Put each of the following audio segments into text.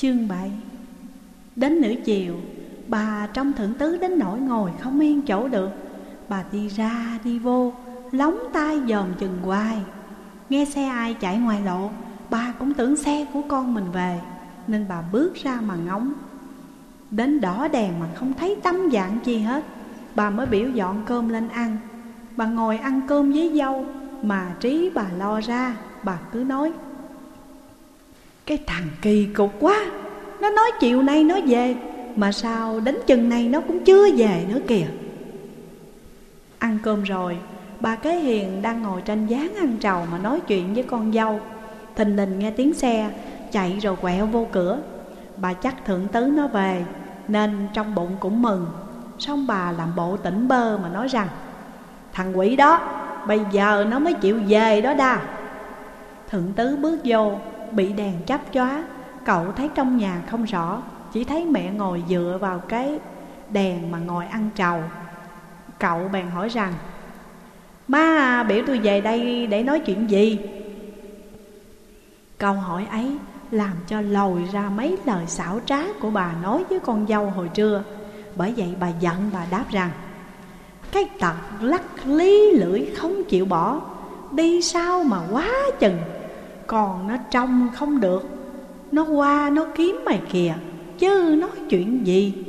Chương 7 Đến nửa chiều, Bà trong thượng tứ đến nỗi ngồi không yên chỗ được. Bà đi ra, đi vô, Lóng tay dòm chừng hoài. Nghe xe ai chạy ngoài lộ, Bà cũng tưởng xe của con mình về, Nên bà bước ra mà ngóng. Đến đỏ đèn mà không thấy tâm dạng chi hết, Bà mới biểu dọn cơm lên ăn. Bà ngồi ăn cơm với dâu, Mà trí bà lo ra, Bà cứ nói cái thằng kỳ cục quá. Nó nói chiều nay nó về, Mà sao đến chừng này nó cũng chưa về nữa kìa. Ăn cơm rồi, Bà Kế Hiền đang ngồi trên gián ăn trầu Mà nói chuyện với con dâu. Thình lình nghe tiếng xe, Chạy rồi quẹo vô cửa. Bà chắc thượng tứ nó về, Nên trong bụng cũng mừng. Xong bà làm bộ tỉnh bơ mà nói rằng, Thằng quỷ đó, Bây giờ nó mới chịu về đó đa. Thượng tứ bước vô Bị đèn chắp chóa. Cậu thấy trong nhà không rõ, Chỉ thấy mẹ ngồi dựa vào cái đèn mà ngồi ăn trầu. Cậu bèn hỏi rằng Má biểu tôi về đây để nói chuyện gì? Câu hỏi ấy làm cho lồi ra mấy lời xảo trá của bà nói với con dâu hồi trưa. Bởi vậy bà giận bà đáp rằng, Cái tật lắc lý lưỡi không chịu bỏ, Đi sao mà quá chừng? Còn nó trông không được. Nó qua, nó kiếm mày kìa, Chứ nói chuyện gì?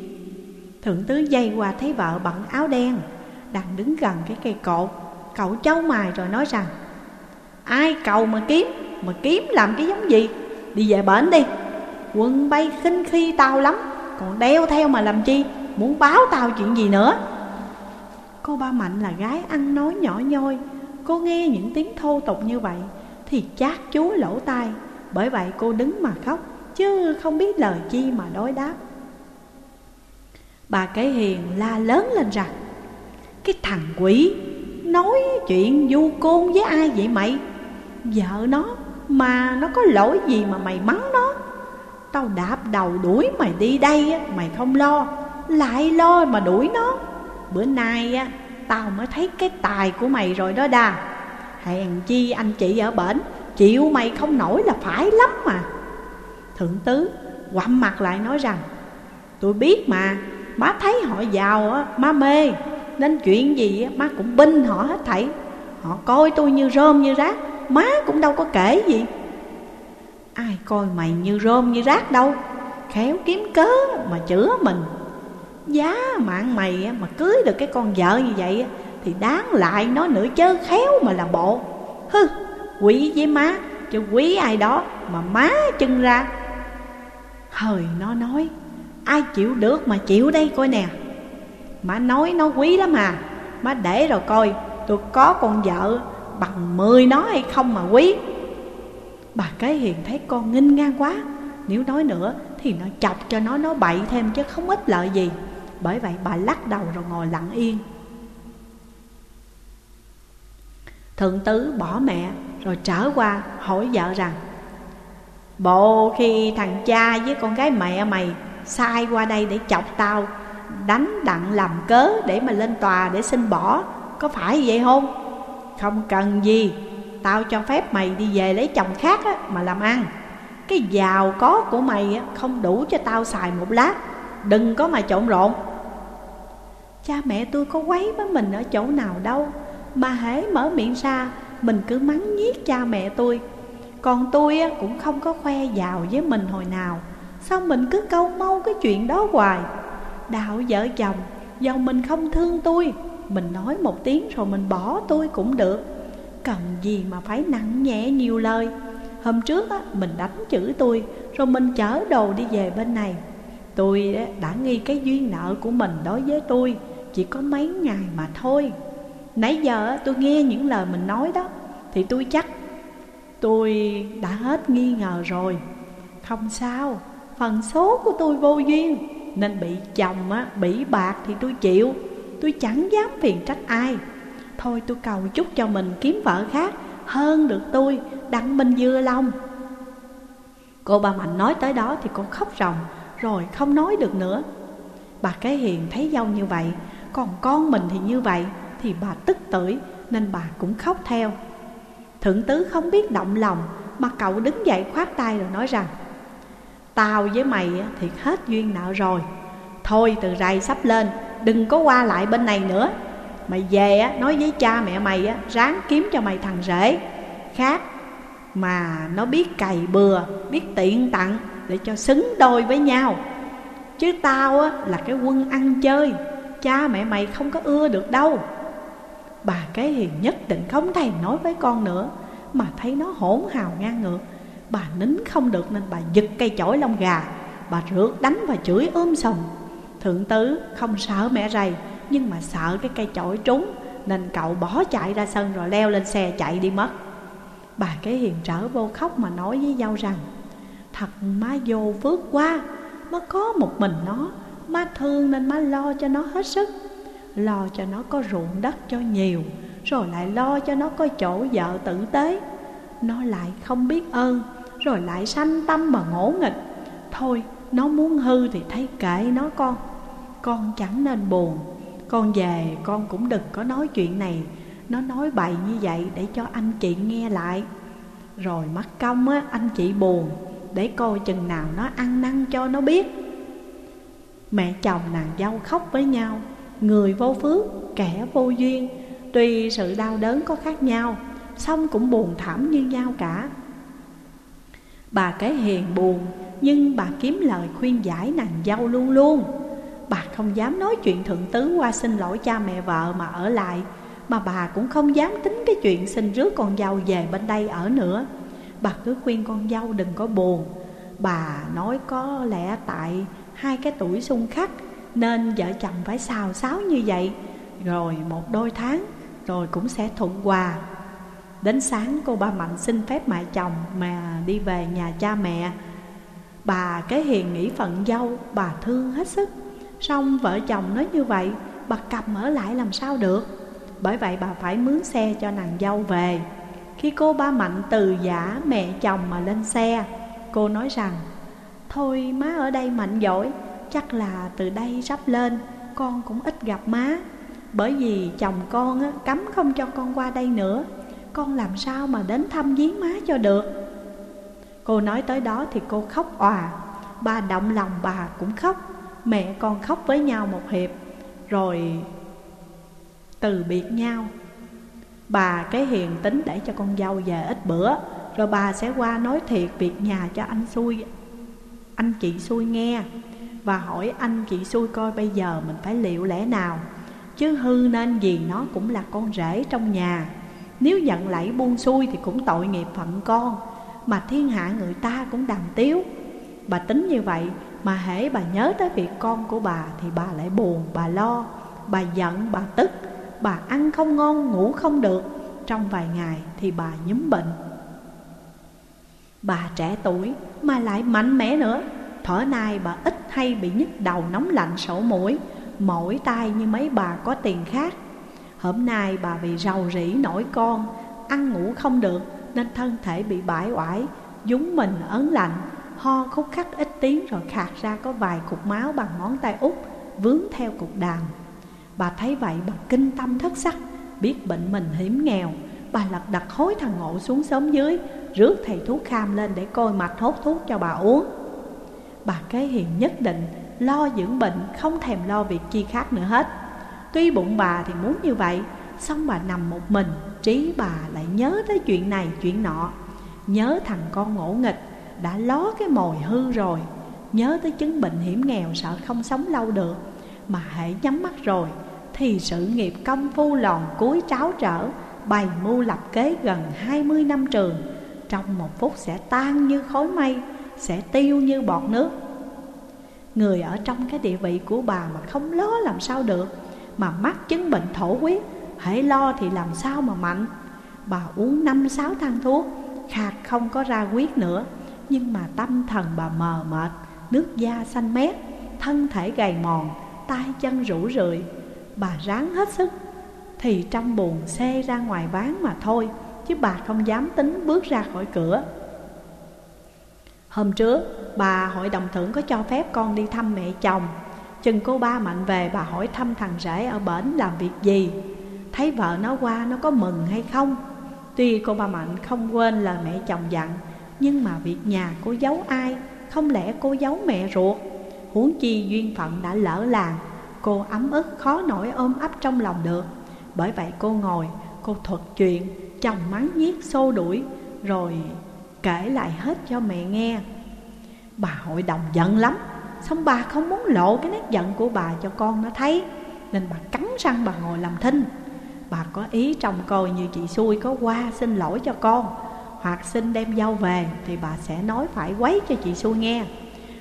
Thượng tứ dây qua thấy vợ bận áo đen, Đang đứng gần cái cây cột. Cậu cháu mài rồi nói rằng, Ai cầu mà kiếm? Mà kiếm làm cái giống gì? Đi về bển đi. Quân bay khinh khi tao lắm, Còn đeo theo mà làm chi? Muốn báo tao chuyện gì nữa? Cô ba Mạnh là gái ăn nói nhỏ nhoi, Cô nghe những tiếng thô tục như vậy thì chát chúa lỗ tai. Bởi vậy cô đứng mà khóc, Chứ không biết lời chi mà đối đáp. Bà Cái Hiền la lớn lên rằng, Cái thằng quỷ, Nói chuyện du côn với ai vậy mày? Vợ nó, mà nó có lỗi gì mà mày mắng nó? Tao đạp đầu đuổi mày đi đây Mày không lo, Lại lo mà đuổi nó. Bữa nay á, Tao mới thấy cái tài của mày rồi đó đà. Hèn chi anh chị ở bển, Chịu mày không nổi là phải lắm mà. Thượng tứ quặm mặt lại nói rằng, Tôi biết mà, Má thấy họ giàu á, Má mê. Nên chuyện gì á, Má cũng binh họ hết thảy. Họ coi tôi như rơm như rác, Má cũng đâu có kể gì. Ai coi mày như rơm như rác đâu? Khéo kiếm cớ mà chữa mình. Giá mạng mày mà cưới được cái con vợ như vậy thì đáng lại nó nữa chớ khéo mà làm bộ. Hư, quý với má Chứ quý ai đó mà má chân ra. Hời nó nói Ai chịu được mà chịu đây coi nè. Má nói nó quý lắm à. Má để rồi coi Tôi có con vợ bằng mười nó hay không mà quý Bà cái hiền thấy con nghinh ngang quá. Nếu nói nữa thì nó chọc cho nó nói bậy thêm chứ không ít lợi gì. Bởi vậy bà lắc đầu rồi ngồi lặng yên. Thượng tứ bỏ mẹ rồi trở qua hỏi vợ rằng Bộ khi thằng cha với con gái mẹ mày sai qua đây để chọc tao Đánh đặng làm cớ để mà lên tòa để xin bỏ Có phải vậy không? Không cần gì Tao cho phép mày đi về lấy chồng khác á, mà làm ăn Cái giàu có của mày á, không đủ cho tao xài một lát Đừng có mà trộn rộn Cha mẹ tôi có quấy với mình ở chỗ nào đâu mà hễ mở miệng ra Mình cứ mắng nhiếc cha mẹ tôi. Còn tôi á, cũng không có khoe giàu với mình hồi nào. Sao mình cứ câu mâu cái chuyện đó hoài? Đạo vợ chồng Dầu mình không thương tôi Mình nói một tiếng rồi mình bỏ tôi cũng được. Cần gì mà phải nặng nhẹ nhiều lời? Hôm trước á, mình đánh chữ tôi Rồi mình chở đồ đi về bên này. Tôi đã nghi cái duyên nợ của mình đối với tôi Chỉ có mấy ngày mà thôi. Nãy giờ tôi nghe những lời mình nói đó Thì tôi chắc tôi đã hết nghi ngờ rồi. Không sao Phần số của tôi vô duyên Nên bị chồng á, bị bạc thì tôi chịu. Tôi chẳng dám phiền trách ai. Thôi tôi cầu chúc cho mình kiếm vợ khác Hơn được tôi đặng mình dưa lòng. Cô bà Mạnh nói tới đó thì cô khóc ròng Rồi không nói được nữa. Bà cái hiền thấy dâu như vậy Còn con mình thì như vậy. Thì bà tức tưởi Nên bà cũng khóc theo. Thượng tứ không biết động lòng Mà cậu đứng dậy khoát tay rồi nói rằng Tao với mày thì hết duyên nợ rồi. Thôi từ rày sắp lên Đừng có qua lại bên này nữa. Mày về á, nói với cha mẹ mày á, Ráng kiếm cho mày thằng rể. Khác mà nó biết cày bừa Biết tiện tặng Để cho xứng đôi với nhau. Chứ tao á, là cái quân ăn chơi Cha mẹ mày không có ưa được đâu. Bà cái hiền nhất định không thèm nói với con nữa, Mà thấy nó hỗn hào ngang ngược. Bà nín không được nên bà giật cây chổi lông gà, Bà rượt đánh và chửi ôm sồng Thượng tứ không sợ mẹ rầy, Nhưng mà sợ cái cây chổi trúng, Nên cậu bỏ chạy ra sân rồi leo lên xe chạy đi mất. Bà cái hiền trở vô khóc mà nói với dâu rằng, Thật má vô phước quá, Má có một mình nó, Má thương nên má lo cho nó hết sức. Lo cho nó có ruộng đất cho nhiều, Rồi lại lo cho nó có chỗ vợ tử tế. Nó lại không biết ơn, Rồi lại sanh tâm mà ngỗ nghịch. Thôi, nó muốn hư thì thấy kệ nó con. Con chẳng nên buồn. Con về, con cũng đừng có nói chuyện này. Nó nói bậy như vậy để cho anh chị nghe lại. Rồi mất công á, anh chị buồn, Để coi chừng nào nó ăn năn cho nó biết. Mẹ chồng nàng dâu khóc với nhau. Người vô phước, kẻ vô duyên. Tuy sự đau đớn có khác nhau Xong cũng buồn thảm như nhau cả. Bà cái hiền buồn Nhưng bà kiếm lời khuyên giải nàng dâu luôn luôn. Bà không dám nói chuyện thượng tứ qua xin lỗi cha mẹ vợ mà ở lại Mà bà cũng không dám tính cái chuyện xin rước con dâu về bên đây ở nữa. Bà cứ khuyên con dâu đừng có buồn. Bà nói có lẽ tại hai cái tuổi xung khắc nên vợ chồng phải xào xáo như vậy. Rồi một đôi tháng, Rồi cũng sẽ thuận hòa. Đến sáng, cô ba Mạnh xin phép mẹ chồng mà đi về nhà cha mẹ. Bà cái hiền nghĩ phận dâu, Bà thương hết sức. Xong vợ chồng nói như vậy, Bà cầm ở lại làm sao được? Bởi vậy bà phải mướn xe cho nàng dâu về. Khi cô ba Mạnh từ giả mẹ chồng mà lên xe, Cô nói rằng, Thôi má ở đây mạnh giỏi Chắc là từ đây sắp lên Con cũng ít gặp má. Bởi vì chồng con á, cấm không cho con qua đây nữa. Con làm sao mà đến thăm viếng má cho được? Cô nói tới đó thì cô khóc òa. Bà động lòng bà cũng khóc. Mẹ con khóc với nhau một hiệp. Rồi từ biệt nhau. Bà cái hiền tính để cho con dâu về ít bữa Rồi bà sẽ qua nói thiệt việc nhà cho anh xui Anh chị xui nghe. Và hỏi anh chị xui coi bây giờ mình phải liệu lẽ nào Chứ hư nên gì nó cũng là con rể trong nhà. Nếu giận lẫy buông xuôi thì cũng tội nghiệp phận con Mà thiên hạ người ta cũng đàm tiếu. Bà tính như vậy mà hễ bà nhớ tới việc con của bà Thì bà lại buồn, bà lo. Bà giận, bà tức Bà ăn không ngon, ngủ không được. Trong vài ngày thì bà nhúm bệnh. Bà trẻ tuổi mà lại mạnh mẽ nữa. Thở nay bà ít hay bị nhức đầu nóng lạnh sổ mũi Mỗi tay như mấy bà có tiền khác. Hôm nay bà bị rầu rĩ nổi con, Ăn ngủ không được Nên thân thể bị bãi oải Dúng mình ớn lạnh, Ho khúc khắc ít tiếng rồi khạc ra có vài cục máu bằng ngón tay út, Vướng theo cục đàn Bà thấy vậy bà kinh tâm thất sắc, Biết bệnh mình hiểm nghèo. Bà lật đặt hối thằng ngộ xuống sớm dưới, Rước thầy thuốc kham lên để coi mạch hốt thuốc cho bà uống. Bà kế hiền nhất định, lo dưỡng bệnh, Không thèm lo việc chi khác nữa hết. Tuy bụng bà thì muốn như vậy Xong bà nằm một mình, Trí bà lại nhớ tới chuyện này, chuyện nọ. Nhớ thằng con ngỗ nghịch, Đã ló cái mồi hư rồi. Nhớ tới chứng bệnh hiểm nghèo sợ không sống lâu được, Mà hãy nhắm mắt rồi, Thì sự nghiệp công phu lòn cuối tráo trở, Bày mưu lập kế gần 20 năm trường. Trong một phút sẽ tan như khói mây sẽ tiêu như bọt nước. Người ở trong cái địa vị của bà mà không lo làm sao được, Mà mắc chứng bệnh thổ huyết, Hãy lo thì làm sao mà mạnh. Bà uống năm, sáu thang thuốc, Khạc không có ra huyết nữa, Nhưng mà tâm thần bà mờ mệt, Nước da xanh mét, Thân thể gầy mòn, tay chân rũ rượi. Bà ráng hết sức, Thì trong buồn xe ra ngoài ván mà thôi, Chứ bà không dám tính bước ra khỏi cửa. Hôm trước, bà hội đồng thưởng có cho phép con đi thăm mẹ chồng. Chừng cô ba mạnh về, bà hỏi thăm thằng rể ở bển làm việc gì. Thấy vợ nó qua, nó có mừng hay không? Tuy cô ba Mạnh không quên là mẹ chồng dặn, Nhưng mà việc nhà cô giấu ai? Không lẽ cô giấu mẹ ruột? Huống chi duyên phận đã lỡ làng, Cô ấm ức khó nổi ôm ấp trong lòng được. Bởi vậy cô ngồi, Cô thuật chuyện, Chồng mắng nhiếc xô đuổi, Rồi kể lại hết cho mẹ nghe. Bà hội đồng giận lắm, Xong bà không muốn lộ cái nét giận của bà cho con nó thấy, Nên bà cắn răng bà ngồi làm thinh. Bà có ý trong coi như chị xui có qua xin lỗi cho con, Hoặc xin đem dâu về Thì bà sẽ nói phải quấy cho chị xui nghe.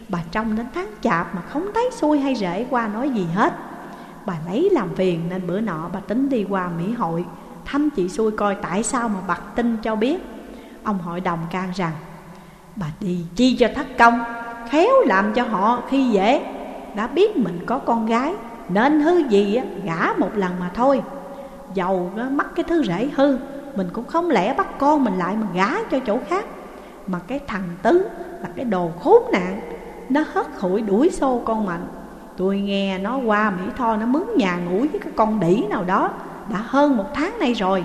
Bà trông đến tháng chạp mà không thấy xui hay rễ qua nói gì hết. Bà lấy làm phiền nên bữa nọ bà tính đi qua Mỹ hội, Thăm chị xui coi tại sao mà bật tin cho biết. Ông hội đồng can rằng, Bà đi chi cho thất công, Khéo làm cho họ khi dễ. Đã biết mình có con gái, Nên hư gì gả một lần mà thôi. Dầu mắc cái thứ rễ hư, Mình cũng không lẽ bắt con mình lại mà gả cho chỗ khác. Mà cái thằng Tứ là cái đồ khốn nạn, Nó hất hủi đuổi xô con Mạnh. Tôi nghe nó qua Mỹ Tho nó mướn nhà ngủ với cái con đỉ nào đó, Đã hơn một tháng nay rồi.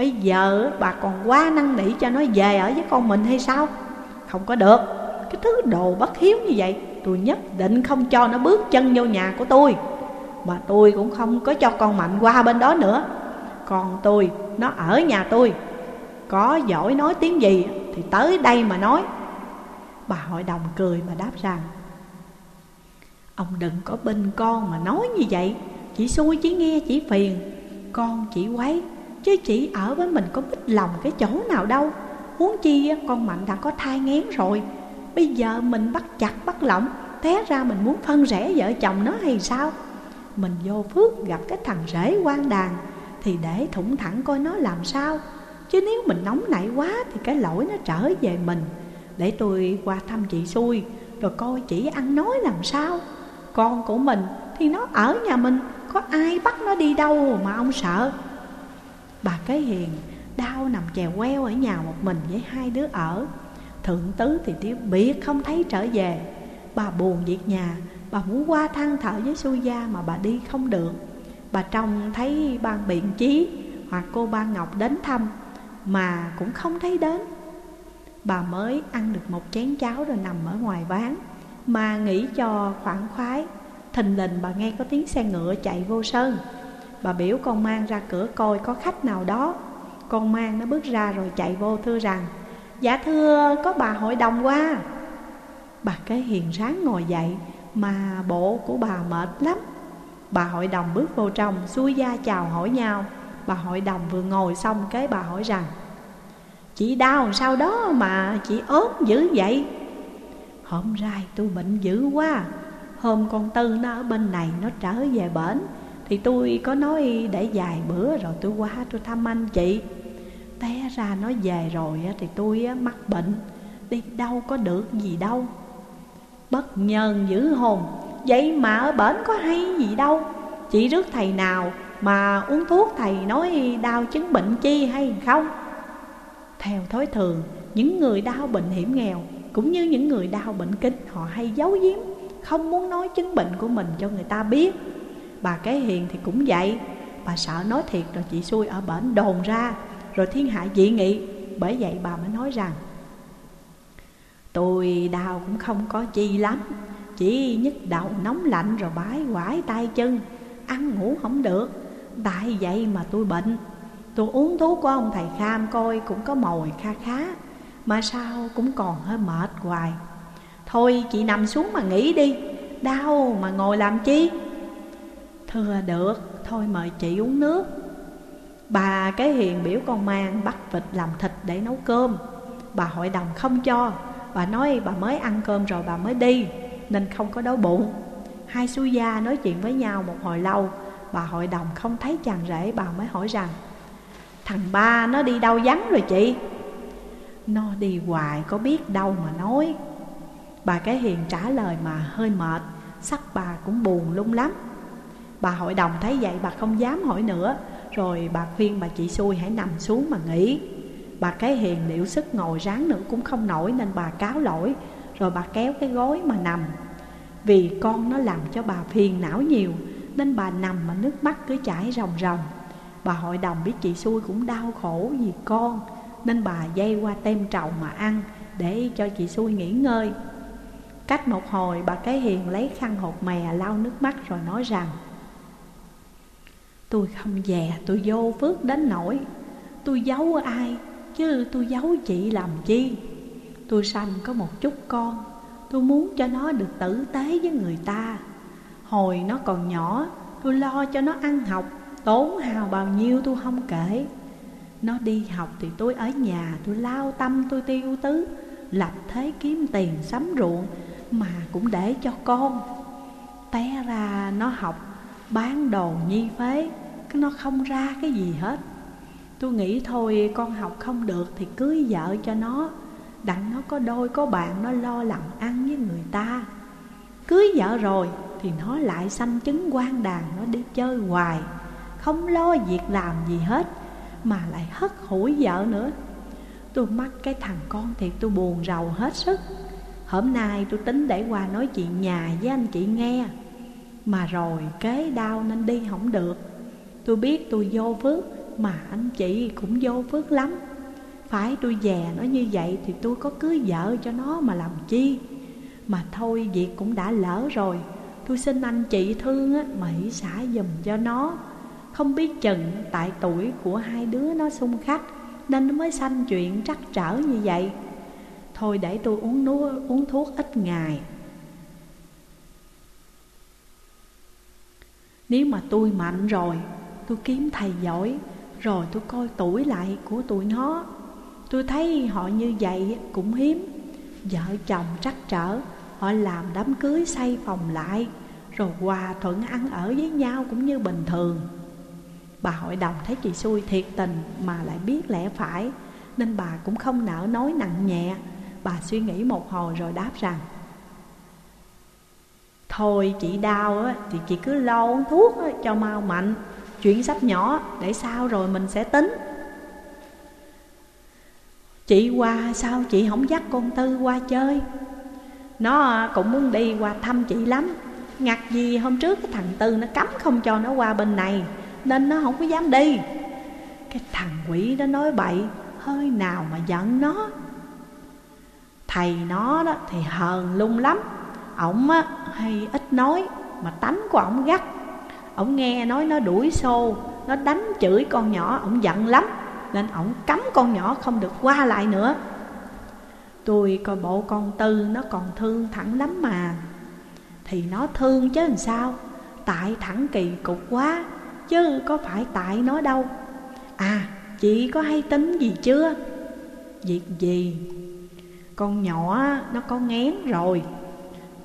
Bây giờ bà còn quá năn nỉ cho nó về ở với con mình hay sao? Không có được. Cái thứ đồ bất hiếu như vậy Tôi nhất định không cho nó bước chân vô nhà của tôi. Mà tôi cũng không có cho con Mạnh qua bên đó nữa. Còn tôi, nó ở nhà tôi. Có giỏi nói tiếng gì thì tới đây mà nói. Bà hội đồng cười mà đáp rằng Ông đừng có bên con mà nói như vậy. Chỉ xui chỉ nghe chỉ phiền. Con chỉ quấy Chứ chỉ ở với mình có bích lòng cái chỗ nào đâu. Huống chi con Mạnh đã có thai ngén rồi. Bây giờ mình bắt chặt, bắt lỏng, Té ra mình muốn phân rẽ vợ chồng nó hay sao? Mình vô phước gặp cái thằng rể quan đàn, Thì để thủng thẳng coi nó làm sao. Chứ nếu mình nóng nảy quá Thì cái lỗi nó trở về mình. Để tôi qua thăm chị xui, Rồi coi chị ăn nói làm sao. Con của mình thì nó ở nhà mình, Có ai bắt nó đi đâu mà ông sợ? Bà cái hiền đau nằm chèo queo ở nhà một mình với hai đứa ở. Thượng tứ thì tiêu biệt không thấy trở về. Bà buồn việc nhà, Bà muốn qua than thở với xui gia mà bà đi không được. Bà trông thấy ban biện chí Hoặc cô ba Ngọc đến thăm Mà cũng không thấy đến. Bà mới ăn được một chén cháo rồi nằm ở ngoài ván Mà nghĩ cho khoảng khoái. Thình lình bà nghe có tiếng xe ngựa chạy vô sân Bà biểu con mang ra cửa coi có khách nào đó. Con mang nó bước ra rồi chạy vô thưa rằng Dạ thưa, có bà hội đồng qua. Bà cái hiền ráng ngồi dậy, Mà bộ của bà mệt lắm. Bà hội đồng bước vô trong Xui da chào hỏi nhau. Bà hội đồng vừa ngồi xong kế bà hỏi rằng, Chị đau sao đó mà chị ốm dữ vậy? Hôm rai tôi bệnh dữ quá. Hôm con Tư nó ở bên này nó trở về bển. Thì tôi có nói, để vài bữa rồi tôi qua tôi thăm anh chị. Té ra nó về rồi thì tôi mắc bệnh, Đi đâu có được gì đâu. Bất nhân dữ hồn, Vậy mà ở bển có hay gì đâu. Chỉ rước thầy nào mà uống thuốc thầy nói đau chứng bệnh chi hay không? Theo thói thường, Những người đau bệnh hiểm nghèo Cũng như những người đau bệnh kinh, Họ hay giấu giếm, Không muốn nói chứng bệnh của mình cho người ta biết. Bà cái hiền thì cũng vậy. Bà sợ nói thiệt rồi chị xui ở bển đồn ra, Rồi thiên hạ dị nghị. Bởi vậy bà mới nói rằng, Tôi đau cũng không có chi lắm, Chỉ nhức đầu nóng lạnh rồi bái quải tay chân, Ăn ngủ không được. Tại vậy mà tôi bệnh. Tôi uống thuốc của ông thầy Kham coi cũng có mồi kha khá, Mà sao cũng còn hơi mệt hoài. Thôi chị nằm xuống mà nghỉ đi, Đau mà ngồi làm chi? Thưa được, Thôi mời chị uống nước. Bà cái hiền biểu con mang bắt vịt làm thịt để nấu cơm. Bà hội đồng không cho. Bà nói bà mới ăn cơm rồi bà mới đi, Nên không có đói bụng. Hai su gia nói chuyện với nhau một hồi lâu, Bà hội đồng không thấy chàng rể, Bà mới hỏi rằng, Thằng ba nó đi đâu vắng rồi chị? Nó đi hoài, có biết đâu mà nói. Bà cái hiền trả lời mà hơi mệt, Sắc bà cũng buồn lung lắm. Bà hội đồng thấy vậy, bà không dám hỏi nữa. Rồi bà khuyên bà chị xui, hãy nằm xuống mà nghỉ. Bà cái hiền liệu sức ngồi ráng nữa cũng không nổi Nên bà cáo lỗi. Rồi bà kéo cái gối mà nằm. Vì con nó làm cho bà phiền não nhiều, Nên bà nằm mà nước mắt cứ chảy ròng ròng. Bà hội đồng biết chị xui cũng đau khổ vì con, Nên bà dây qua tem trầu mà ăn Để cho chị xui nghỉ ngơi. Cách một hồi, bà cái hiền lấy khăn hột mè lau nước mắt rồi nói rằng Tôi không già tôi vô phước đến nổi Tôi giấu ai, chứ tôi giấu chị làm chi? Tôi sanh có một chút con, Tôi muốn cho nó được tử tế với người ta. Hồi nó còn nhỏ, Tôi lo cho nó ăn học, Tốn hào bao nhiêu tôi không kể. Nó đi học thì tôi ở nhà, Tôi lao tâm, tôi tiêu tứ, Lập thế kiếm tiền sắm ruộng Mà cũng để cho con. Té ra nó học, Bán đồ nhi phế nó không ra cái gì hết. Tôi nghĩ thôi, con học không được Thì cưới vợ cho nó. Đặng nó có đôi, có bạn, Nó lo làm ăn với người ta. Cưới vợ rồi Thì nó lại sanh chứng quan đàn, Nó đi chơi hoài. Không lo việc làm gì hết, Mà lại hất hủi vợ nữa. Tôi mắc cái thằng con thì tôi buồn rầu hết sức. Hôm nay tôi tính để qua nói chuyện nhà với anh chị nghe. Mà rồi kế đau nên đi không được. Tôi biết tôi vô phước Mà anh chị cũng vô phước lắm. Phải tôi dè nó như vậy Thì tôi có cưới vợ cho nó mà làm chi? Mà thôi việc cũng đã lỡ rồi. Tôi xin anh chị thương á, mà hỷ xả dùm cho nó. Không biết chừng tại tuổi của hai đứa nó xung khách Nên nó mới sanh chuyện trắc trở như vậy. Thôi để tôi uống, nuôi, uống thuốc ít ngày. Nếu mà tôi mạnh rồi Tôi kiếm thầy giỏi Rồi tôi coi tuổi lại của tụi nó. Tôi thấy họ như vậy cũng hiếm. Vợ chồng trắc trở Họ làm đám cưới xây phòng lại Rồi hòa thuận ăn ở với nhau cũng như bình thường. Bà hội đồng thấy chị xui thiệt tình mà lại biết lẽ phải Nên bà cũng không nỡ nói nặng nhẹ. Bà suy nghĩ một hồi rồi đáp rằng Thôi chị đau á, thì chị cứ lo uống thuốc á, cho mau mạnh. Chuyện sách nhỏ, để sau rồi mình sẽ tính. Chị qua sao chị không dắt con Tư qua chơi? Nó cũng muốn đi qua thăm chị lắm. Ngặt gì hôm trước cái thằng Tư nó cấm không cho nó qua bên này, Nên nó không có dám đi. Cái thằng quỷ đó nói bậy, Hơi nào mà giận nó. Thầy nó đó thì hờn lung lắm. Ổng á, hay ít nói, Mà tánh của ổng gắt. Ổng nghe nói nó đuổi xô, Nó đánh chửi con nhỏ Ổng giận lắm, Nên ổng cấm con nhỏ không được qua lại nữa. Tôi coi bộ con Tư nó còn thương thẳng lắm mà. Thì nó thương chứ làm sao? Tại thẳng kỳ cục quá, Chứ có phải tại nó đâu. À chị có hay tính gì chưa? Việc gì? Con nhỏ nó có ngén rồi.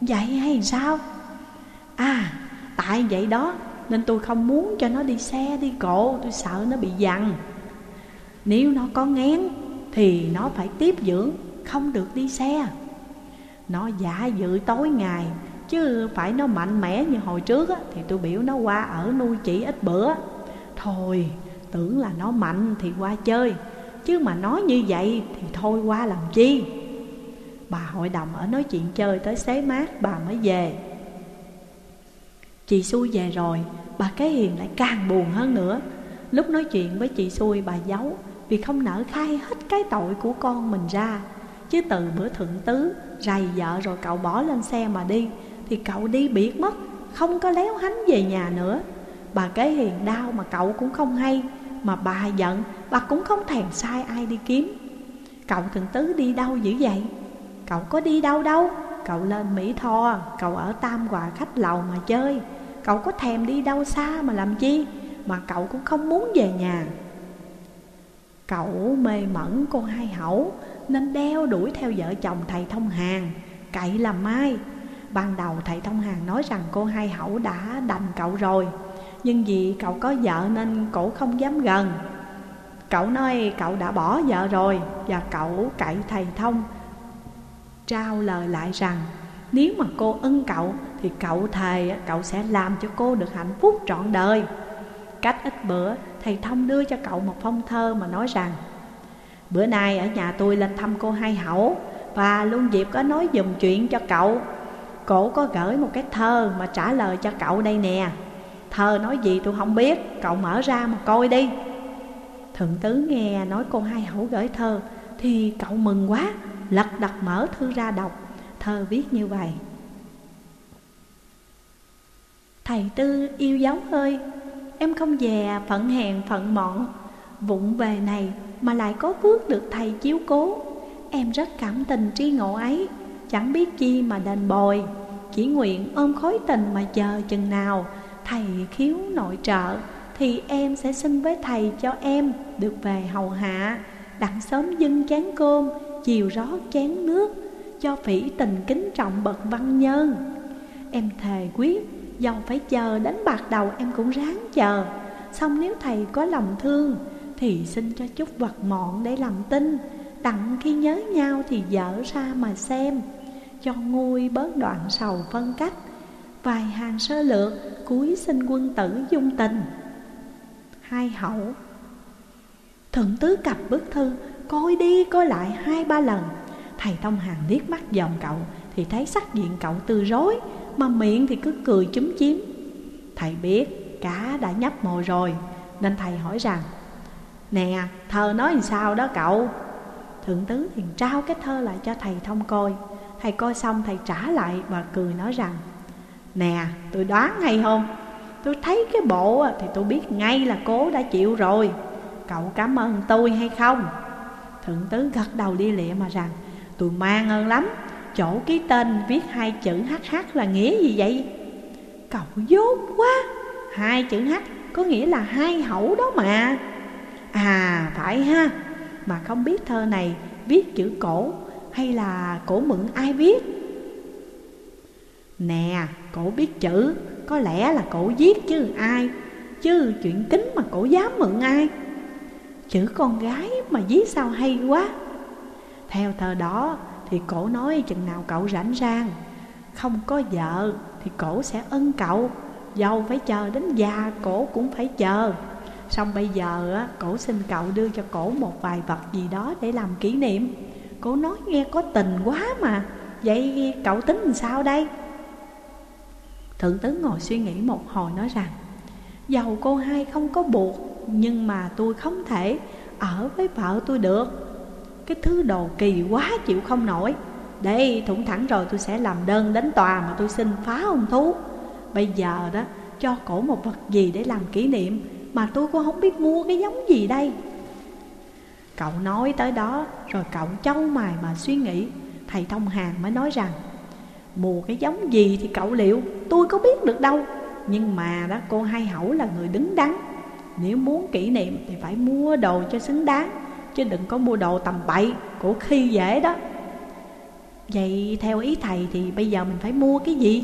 Vậy hay sao? À tại vậy đó nên tôi không muốn cho nó đi xe đi cộ. Tôi sợ nó bị dằn Nếu nó có ngén Thì nó phải tiếp dưỡng. Không được đi xe. Nó giả dự tối ngày Chứ phải nó mạnh mẽ như hồi trước á, Thì tôi biểu nó qua ở nuôi chỉ ít bữa. Thôi tưởng là nó mạnh thì qua chơi. Chứ mà nói như vậy thì thôi qua làm chi? Bà hội đồng ở nói chuyện chơi tới xế mát bà mới về. Chị xui về rồi, Bà cái hiền lại càng buồn hơn nữa. Lúc nói chuyện với chị xui, bà giấu Vì không nỡ khai hết cái tội của con mình ra. Chứ từ bữa thượng tứ, Rầy vợ rồi cậu bỏ lên xe mà đi, Thì cậu đi biệt mất, Không có léo hánh về nhà nữa. Bà cái hiền đau mà cậu cũng không hay, Mà bà giận, Bà cũng không thèm sai ai đi kiếm. Cậu thượng tứ đi đâu dữ vậy? Cậu có đi đâu đâu? Cậu lên Mỹ Tho, Cậu ở Tam Hòa khách lầu mà chơi. Cậu có thèm đi đâu xa mà làm chi? Mà cậu cũng không muốn về nhà. Cậu mê mẩn cô hai hậu, Nên đeo đuổi theo vợ chồng thầy thông hàng. Cậy làm mai. Ban đầu thầy thông hàng nói rằng cô hai hậu đã đành cậu rồi, Nhưng vì cậu có vợ nên cổ không dám gần. Cậu nói cậu đã bỏ vợ rồi Và cậu cậy thầy thông, Trao lời lại rằng, Nếu mà cô ưng cậu thì cậu thề cậu sẽ làm cho cô được hạnh phúc trọn đời. Cách ít bữa, Thầy Thông đưa cho cậu một phong thơ mà nói rằng, Bữa nay ở nhà tôi lên thăm cô hai hậu, Và luôn dịp có nói dùm chuyện cho cậu. Cổ có gửi một cái thơ mà trả lời cho cậu đây nè. Thơ nói gì tôi không biết, Cậu mở ra mà coi đi. Thượng tứ nghe nói cô hai hậu gửi thơ Thì cậu mừng quá, Lật đật mở thư ra đọc. Thơ viết như vậy Thầy Tư yêu dấu ơi Em không dè phận hèn phận mọn. Vụng về này mà lại có phước được thầy chiếu cố. Em rất cảm tình tri ngộ ấy, Chẳng biết chi mà đền bồi. Chỉ nguyện ôm khối tình mà chờ chừng nào Thầy khiếu nội trợ, Thì em sẽ xin với thầy cho em Được về hầu hạ. Đặng sớm dưng chén cơm, Chiều rót chén nước, Cho phỉ tình kính trọng bậc văn nhân. Em thề quyết Dầu phải chờ đến bạc đầu em cũng ráng chờ. Xong nếu thầy có lòng thương, Thì xin cho chút vật mọn để làm tin. Đặng khi nhớ nhau thì dở ra mà xem. Cho nguôi bớt đoạn sầu phân cách. Vài hàng sơ lược, cuối xin quân tử dung tình. Hai hậu. Thượng tứ cặp bức thư, Coi đi, coi lại hai ba lần. Thầy Thông Hàng liếc mắt dòm cậu, Thì thấy sắc diện cậu từ rối. Mà miệng thì cứ cười chúm chím. Thầy biết, cá đã nhấp mồi rồi, Nên thầy hỏi rằng, Nè, thơ nói làm sao đó cậu? Thượng tứ liền trao cái thơ lại cho thầy thông coi. Thầy coi xong, thầy trả lại và cười nói rằng, Nè, tôi đoán hay không? Tôi thấy cái bộ thì tôi biết ngay là cố đã chịu rồi. Cậu cảm ơn tôi hay không? Thượng tứ gật đầu đi lịa mà rằng, Tôi mang ơn lắm. Chỗ ký tên, viết hai chữ HH là nghĩa gì vậy? Cậu dốt quá. Hai chữ H có nghĩa là hai hậu đó mà. À phải ha. Mà không biết thơ này viết chữ cổ Hay là cổ mượn ai viết? Nè, cổ biết chữ, Có lẽ là cổ viết chứ ai? Chứ chuyện kính mà cổ dám mượn ai? Chữ con gái mà viết sao hay quá. Theo thơ đó thì cổ nói chừng nào cậu rảnh rang Không có vợ thì cổ sẽ ân cậu Dâu phải chờ đến già cổ cũng phải chờ. Xong bây giờ á, cổ xin cậu đưa cho cổ một vài vật gì đó để làm kỷ niệm. Cổ nói nghe có tình quá mà Vậy cậu tính làm sao đây? Thượng tướng ngồi suy nghĩ một hồi nói rằng Dầu cô hai không có buộc Nhưng mà tôi không thể ở với vợ tôi được. Cái thứ đồ kỳ quá chịu không nổi. Đây, thủng thẳng rồi tôi sẽ làm đơn đến tòa mà tôi xin phá ông thú. Bây giờ đó, cho cổ một vật gì để làm kỷ niệm Mà tôi cũng không biết mua cái giống gì đây. Cậu nói tới đó, rồi cậu châu mài mà suy nghĩ. Thầy Thông Hàng mới nói rằng, Mua cái giống gì thì cậu liệu? Tôi có biết được đâu. Nhưng mà đó, cô Hai Hậu là người đứng đắn. Nếu muốn kỷ niệm thì phải mua đồ cho xứng đáng. Chứ đừng có mua đồ tầm bậy Của khi dễ đó. Vậy theo ý thầy thì bây giờ mình phải mua cái gì?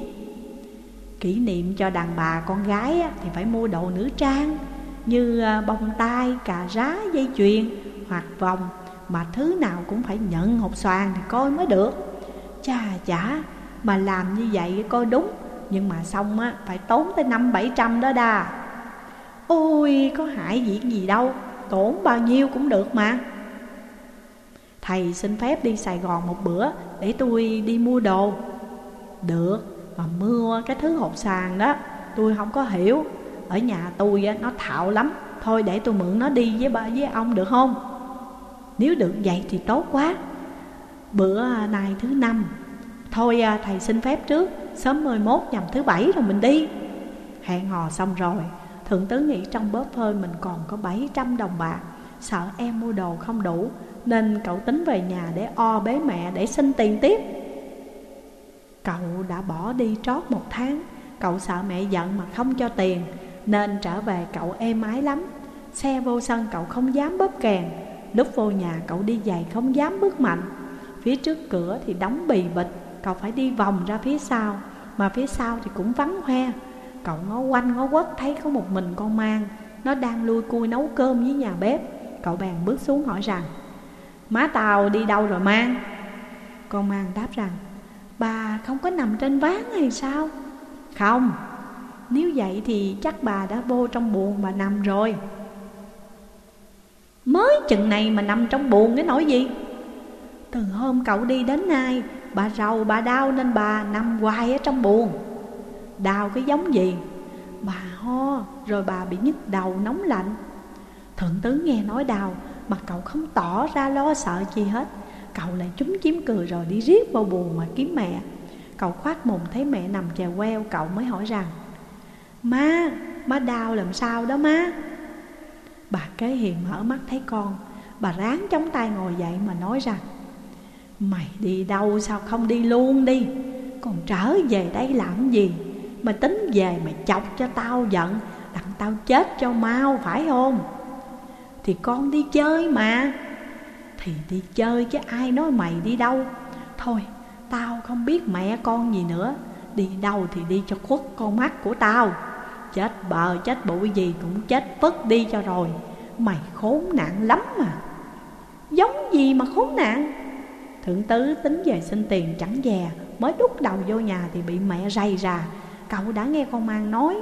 Kỷ niệm cho đàn bà con gái thì phải mua đồ nữ trang Như ờ, bông tai, cà rá, dây chuyền hoặc vòng. Mà thứ nào cũng phải nhận hộp xoàn thì coi mới được. Cha chả mà làm như vậy coi đúng Nhưng mà xong á phải tốn tới năm bảy trăm đó đà Ôi có hại gì gì đâu. Tốn bao nhiêu cũng được mà. Thầy xin phép đi Sài Gòn một bữa Để tôi đi mua đồ. Được, Mà mua cái thứ hộp sàn đó, Tôi không có hiểu. Ở nhà tôi nó thạo lắm. Thôi để tôi mượn nó đi với ba, với ông được không? Nếu được vậy thì tốt quá. Bữa nay thứ năm. Thôi à, thầy xin phép trước. Sớm 11 nhằm thứ bảy rồi mình đi. Hẹn hò xong rồi. Thượng tứ nghĩ trong bóp phơi mình còn có 700 đồng bạc. Sợ em mua đồ không đủ, Nên cậu tính về nhà để o bế mẹ để xin tiền tiếp. Cậu đã bỏ đi trót một tháng, Cậu sợ mẹ giận mà không cho tiền, Nên trở về cậu êm ái lắm. Xe vô sân cậu không dám bóp kèn, Lúc vô nhà cậu đi giày không dám bước mạnh. Phía trước cửa thì đóng bì bịch, Cậu phải đi vòng ra phía sau, Mà phía sau thì cũng vắng hoe. Cậu ngó quanh, ngó quất, thấy có một mình con mang. Nó đang lui cui nấu cơm với nhà bếp. Cậu bèn bước xuống hỏi rằng, Má tàu đi đâu rồi mang? Con mang đáp rằng, Bà không có nằm trên ván hay sao? Không. Nếu vậy thì chắc bà đã vô trong buồn bà nằm rồi. Mới chừng này mà nằm trong buồn cái nỗi gì? Từ hôm cậu đi đến nay, Bà rầu bà đau nên bà nằm hoài ở trong buồn. Đau cái giống gì? Bà ho rồi bà bị nhức đầu nóng lạnh. Thượng tướng nghe nói đau Mà cậu không tỏ ra lo sợ gì hết. Cậu lại trúng chiếm cười rồi đi riết vào buồn mà kiếm mẹ. Cậu khoát mồm thấy mẹ nằm chè queo Cậu mới hỏi rằng Má, má đau làm sao đó má Bà kế hiền mở mắt thấy con Bà ráng chống tay ngồi dậy mà nói rằng Mày đi đâu sao không đi luôn đi? Còn trở về đây làm gì? Mày tính về mày chọc cho tao giận Đặng tao chết cho mau, phải không? Thì con đi chơi mà. Thì đi chơi chứ ai nói mày đi đâu. Thôi, tao không biết mẹ con gì nữa. Đi đâu thì đi cho khuất con mắt của tao. Chết bờ, chết bụi gì cũng chết vứt đi cho rồi. Mày khốn nạn lắm mà. Giống gì mà khốn nạn? Thượng tứ tính về xin tiền chẳng dè, Mới đút đầu vô nhà thì bị mẹ rầy ra. Cậu đã nghe con mang nói,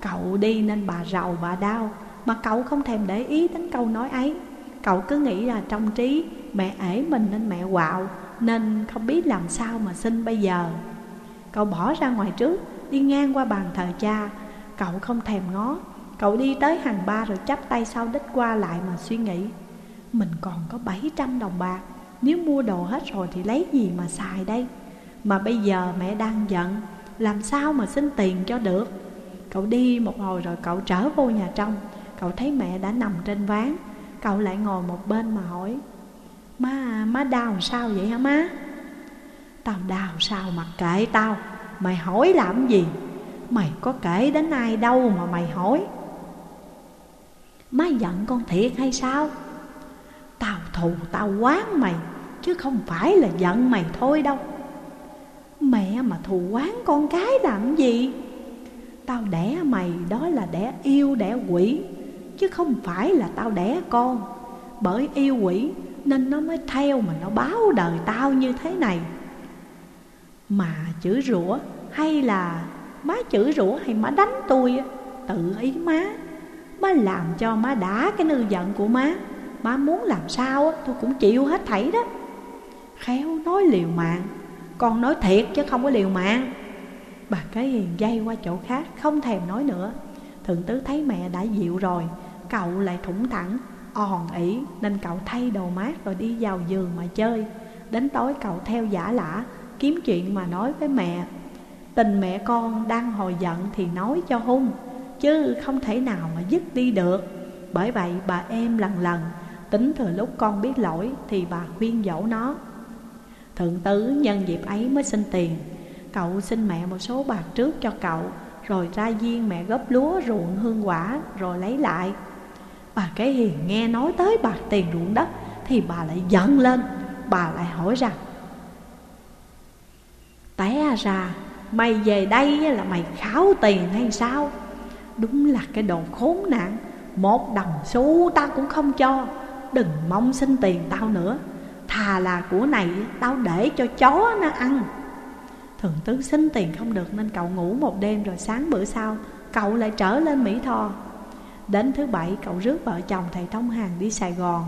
Cậu đi nên bà rầu bà đau, Mà cậu không thèm để ý đến câu nói ấy. Cậu cứ nghĩ là trong trí Mẹ ể mình nên mẹ quạo, Nên không biết làm sao mà xin bây giờ. Cậu bỏ ra ngoài trước, Đi ngang qua bàn thờ cha. Cậu không thèm ngó, Cậu đi tới hàng ba rồi chắp tay sau đích qua lại mà suy nghĩ. Mình còn có 700 đồng bạc, Nếu mua đồ hết rồi thì lấy gì mà xài đây? Mà bây giờ mẹ đang giận làm sao mà xin tiền cho được Cậu đi một hồi rồi cậu trở vô nhà trong Cậu thấy mẹ đã nằm trên ván Cậu lại ngồi một bên mà hỏi Má, má đau sao vậy hả má? Tao đau sao mà kệ tao Mày hỏi làm gì? Mày có kể đến ai đâu mà mày hỏi Má giận con thiệt hay sao? Tao thù tao quán mày Chứ không phải là giận mày thôi đâu Mẹ mà thù quán con cái làm gì? Tao đẻ mày đó là đẻ yêu, đẻ quỷ, Chứ không phải là tao đẻ con. Bởi yêu quỷ nên nó mới theo mà nó báo đời tao như thế này. Mà chữ rủa hay là má chữ rủa hay má đánh tôi Tự ý má. Má làm cho má đã cái nư giận của má. Má muốn làm sao tôi cũng chịu hết thảy đó. Khéo nói liều mạng. Con nói thiệt chứ không có liều mạng. Bà cái hiền dây qua chỗ khác, Không thèm nói nữa. Thượng tứ thấy mẹ đã dịu rồi, Cậu lại thủng thẳng òn ỉ Nên cậu thay đồ mát rồi đi vào giường mà chơi. Đến tối cậu theo giả lả Kiếm chuyện mà nói với mẹ. Tình mẹ con đang hồi giận thì nói cho hung, Chứ không thể nào mà dứt đi được. Bởi vậy bà em lần lần, Tính từ lúc con biết lỗi thì bà khuyên dỗ nó. Thượng tứ nhân dịp ấy mới xin tiền. Cậu xin mẹ một số bạc trước cho cậu, Rồi ra viên mẹ góp lúa ruộng hương quả, Rồi lấy lại. Bà cái hiền nghe nói tới bạc tiền ruộng đất, Thì bà lại giận lên. Bà lại hỏi rằng, Té ra, Mày về đây là mày kháo tiền hay sao? Đúng là cái đồ khốn nạn, Một đồng xu tao cũng không cho. Đừng mong xin tiền tao nữa. Thà là của này, tao để cho chó nó ăn. Thường tứ xin tiền không được nên cậu ngủ một đêm rồi sáng bữa sau, Cậu lại trở lên Mỹ Tho. Đến thứ bảy, cậu rước vợ chồng thầy Thông Hàng đi Sài Gòn.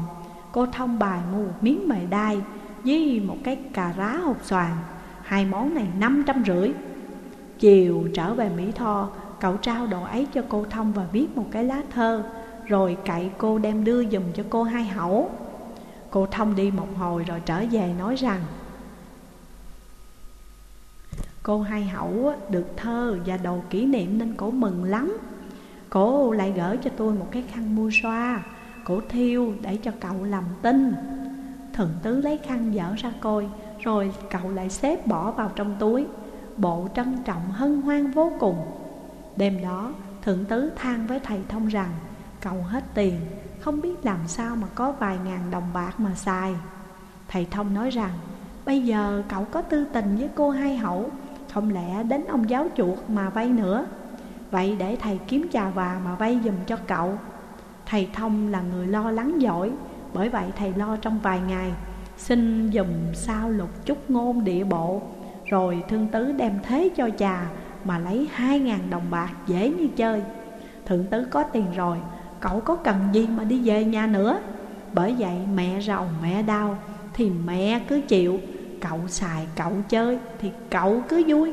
Cô thông bài mua một miếng mề đai Với một cái cà rá hột xoàn, Hai món này năm trăm rưỡi. Chiều trở về Mỹ Tho, Cậu trao đồ ấy cho cô Thông và viết một cái lá thơ, Rồi cậy cô đem đưa dùm cho cô hai hậu. Cô Thông đi một hồi rồi trở về nói rằng, Cô hai hậu được thơ và đồ kỷ niệm nên cổ mừng lắm. Cổ lại gửi cho tôi một cái khăn mua xoa, Cổ thiêu để cho cậu làm tin. Thần tứ lấy khăn dở ra coi, Rồi cậu lại xếp bỏ vào trong túi. Bộ trân trọng hân hoan vô cùng. Đêm đó, thượng tứ than với thầy thông rằng, Cậu hết tiền không biết làm sao mà có vài ngàn đồng bạc mà xài. Thầy thông nói rằng, Bây giờ cậu có tư tình với cô hai hậu, Không lẽ đến ông giáo chuột mà vay nữa? Vậy để thầy kiếm trà và mà vay dùm cho cậu. Thầy thông là người lo lắng giỏi, Bởi vậy thầy lo trong vài ngày, Xin dùm sao lục chút ngôn địa bộ, rồi thương tứ đem thế cho trà Mà lấy hai ngàn đồng bạc dễ như chơi. Thượng tứ có tiền rồi Cậu có cần gì mà đi về nhà nữa? Bởi vậy mẹ rầu, mẹ đau, Thì mẹ cứ chịu. Cậu xài, cậu chơi, Thì cậu cứ vui.